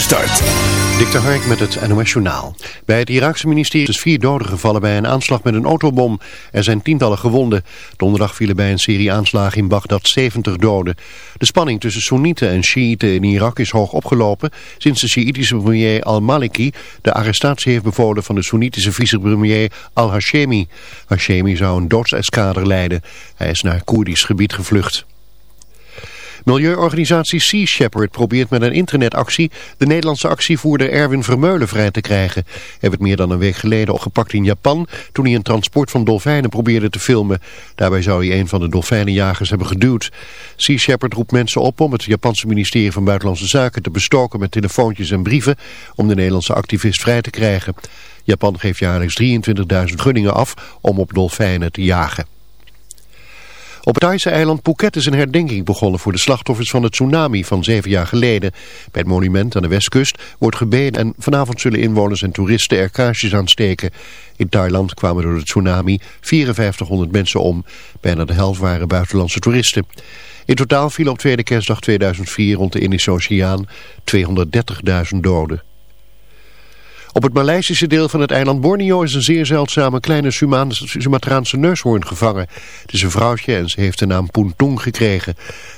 start. Hark met het NOS Journaal. Bij het Iraakse ministerie is vier doden gevallen bij een aanslag met een autobom. Er zijn tientallen gewonden. Donderdag vielen bij een serie aanslagen in Bagdad 70 doden. De spanning tussen Soenieten en Shiiten in Irak is hoog opgelopen... sinds de Shiïtische premier al-Maliki de arrestatie heeft bevolen van de Soenitische vicepremier al-Hashemi. Hashemi zou een doodseskader leiden. Hij is naar Koerdisch gebied gevlucht. Milieuorganisatie Sea Shepherd probeert met een internetactie de Nederlandse actievoerder Erwin Vermeulen vrij te krijgen. Hij werd meer dan een week geleden opgepakt in Japan toen hij een transport van dolfijnen probeerde te filmen. Daarbij zou hij een van de dolfijnenjagers hebben geduwd. Sea Shepherd roept mensen op om het Japanse ministerie van Buitenlandse Zaken te bestoken met telefoontjes en brieven om de Nederlandse activist vrij te krijgen. Japan geeft jaarlijks 23.000 gunningen af om op dolfijnen te jagen. Op het Thaise eiland Phuket is een herdenking begonnen voor de slachtoffers van het tsunami van zeven jaar geleden. Bij het monument aan de westkust wordt gebeden en vanavond zullen inwoners en toeristen er kaarsjes aansteken. In Thailand kwamen door de tsunami 5400 mensen om. Bijna de helft waren buitenlandse toeristen. In totaal vielen op tweede kerstdag 2004 rond de Indische Oceaan 230.000 doden. Op het Maleisische deel van het eiland Borneo is een zeer zeldzame kleine Sumatraanse neushoorn gevangen. Het is een vrouwtje en ze heeft de naam Puntung gekregen.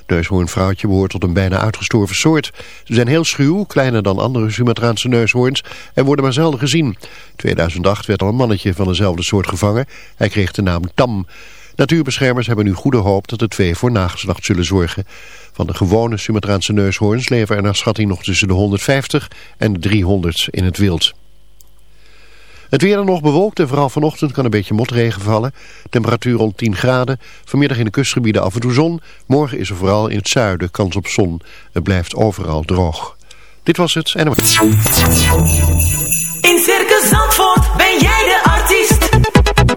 neushoornvrouwtje behoort tot een bijna uitgestorven soort. Ze zijn heel schuw, kleiner dan andere Sumatraanse neushoorns en worden maar zelden gezien. 2008 werd al een mannetje van dezelfde soort gevangen. Hij kreeg de naam Tam. Natuurbeschermers hebben nu goede hoop dat de twee voor nageslacht zullen zorgen. Van de gewone Sumatraanse neushoorns leven er naar schatting nog tussen de 150 en de 300 in het wild. Het weer dan nog bewolkt en vooral vanochtend kan een beetje motregen vallen. Temperatuur rond 10 graden. Vanmiddag in de kustgebieden af en toe zon. Morgen is er vooral in het zuiden kans op zon. Het blijft overal droog. Dit was het en... In Circus Zandvoort ben jij de artiest.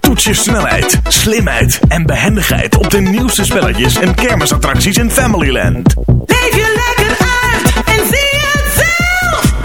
Toets je snelheid, slimheid en behendigheid op de nieuwste spelletjes en kermisattracties in Familyland. Leef je lekker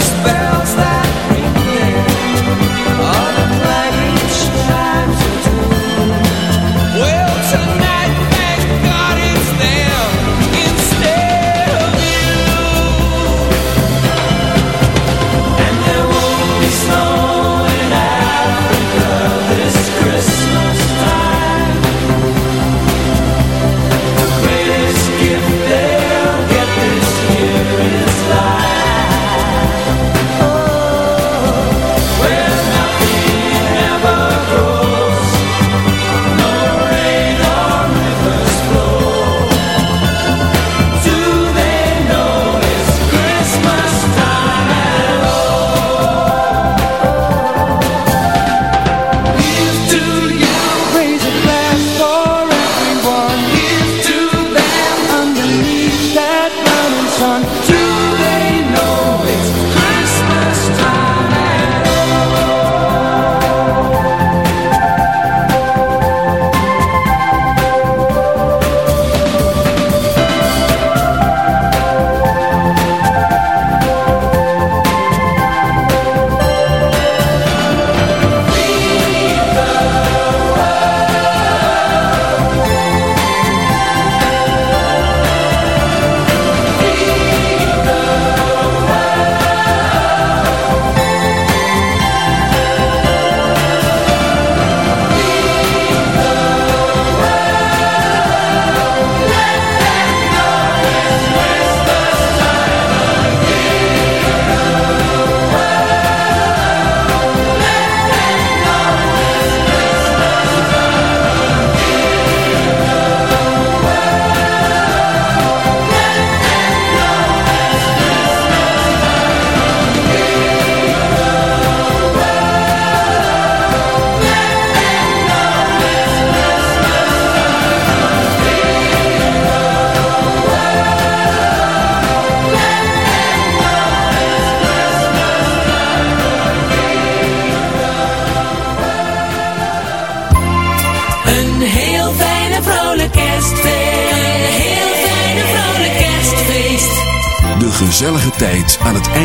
spells that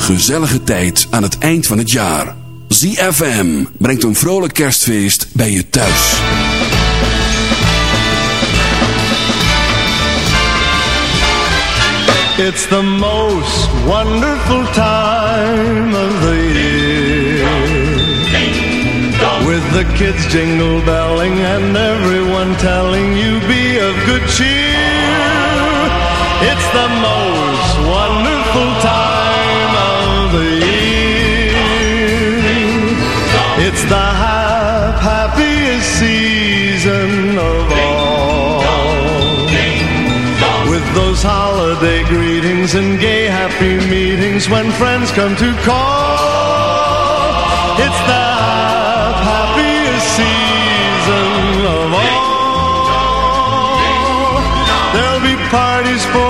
Gezellige tijd aan het eind van het jaar. ZFM brengt een vrolijk kerstfeest bij je thuis. It's the most wonderful time of the year. With the kids jingle belling and everyone telling you be of good cheer. It's the most the year. It's the hap happiest season of all. With those holiday greetings and gay happy meetings when friends come to call. It's the hap happiest season of all. There'll be parties for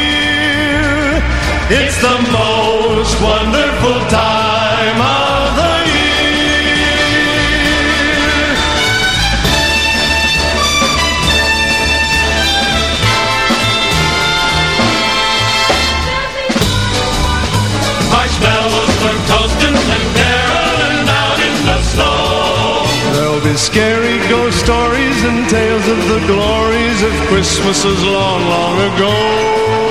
It's the most wonderful time of the year. Marshmallows for toasting and caroling out in the snow. There'll be scary ghost stories and tales of the glories of Christmases long, long ago.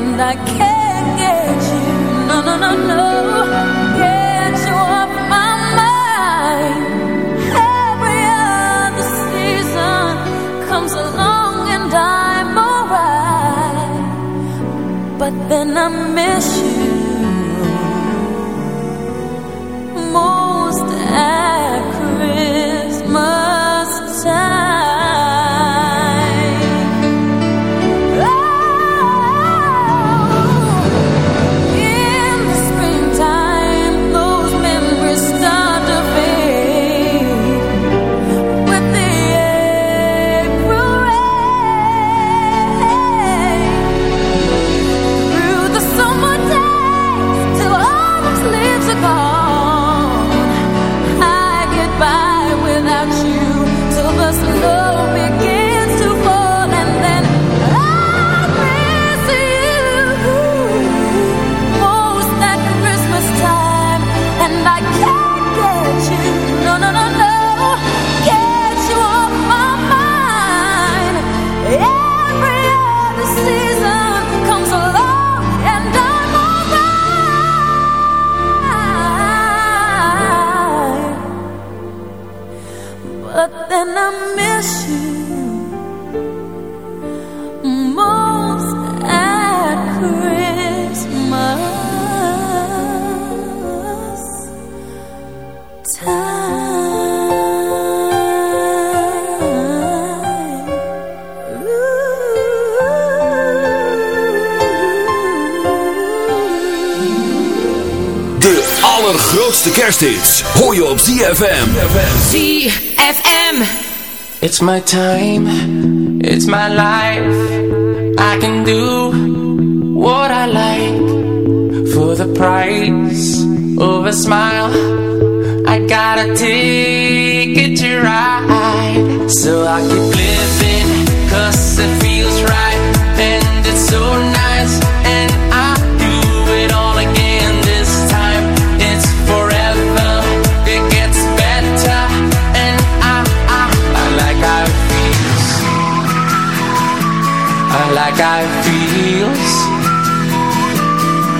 and I can't get you. No, no, no, no. Get you off my mind. Every other season comes along and I'm alright, but then I miss you. Allergrootste kersthits hoor je op ZFM. ZFM. It's my time, it's my life. I can do what I like for the price of a smile. I got a ticket to ride, so I keep living, cause it feels right, and it's so nice,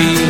How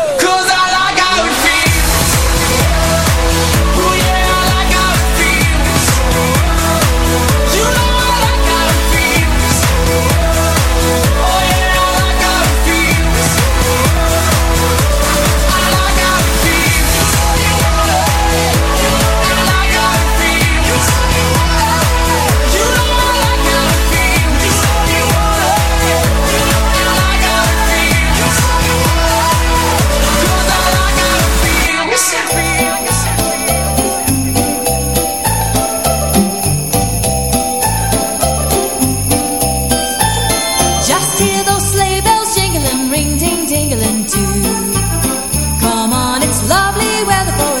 ring, ding, ding, ding, ding, ding, ding, ding, ding, ding, ding, ding,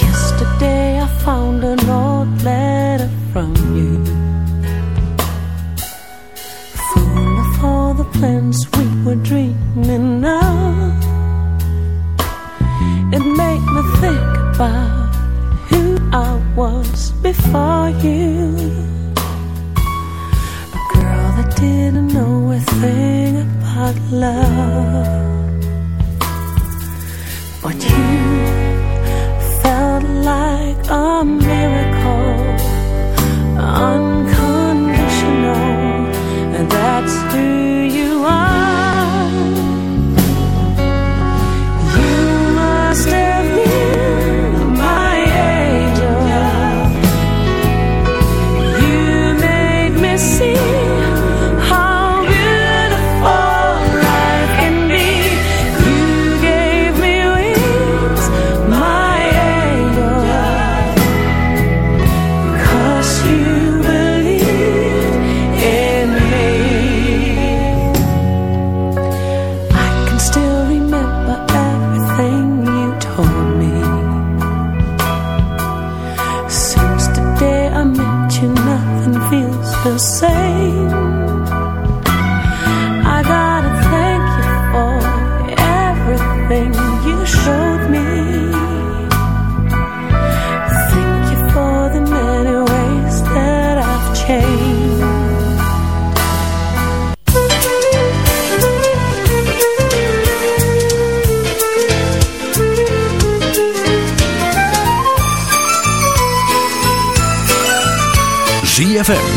Yesterday I found an old letter from you. Full of all the plans we were dreaming of. It made me think about who I was before you. A girl that didn't know a thing about love. But you a miracle.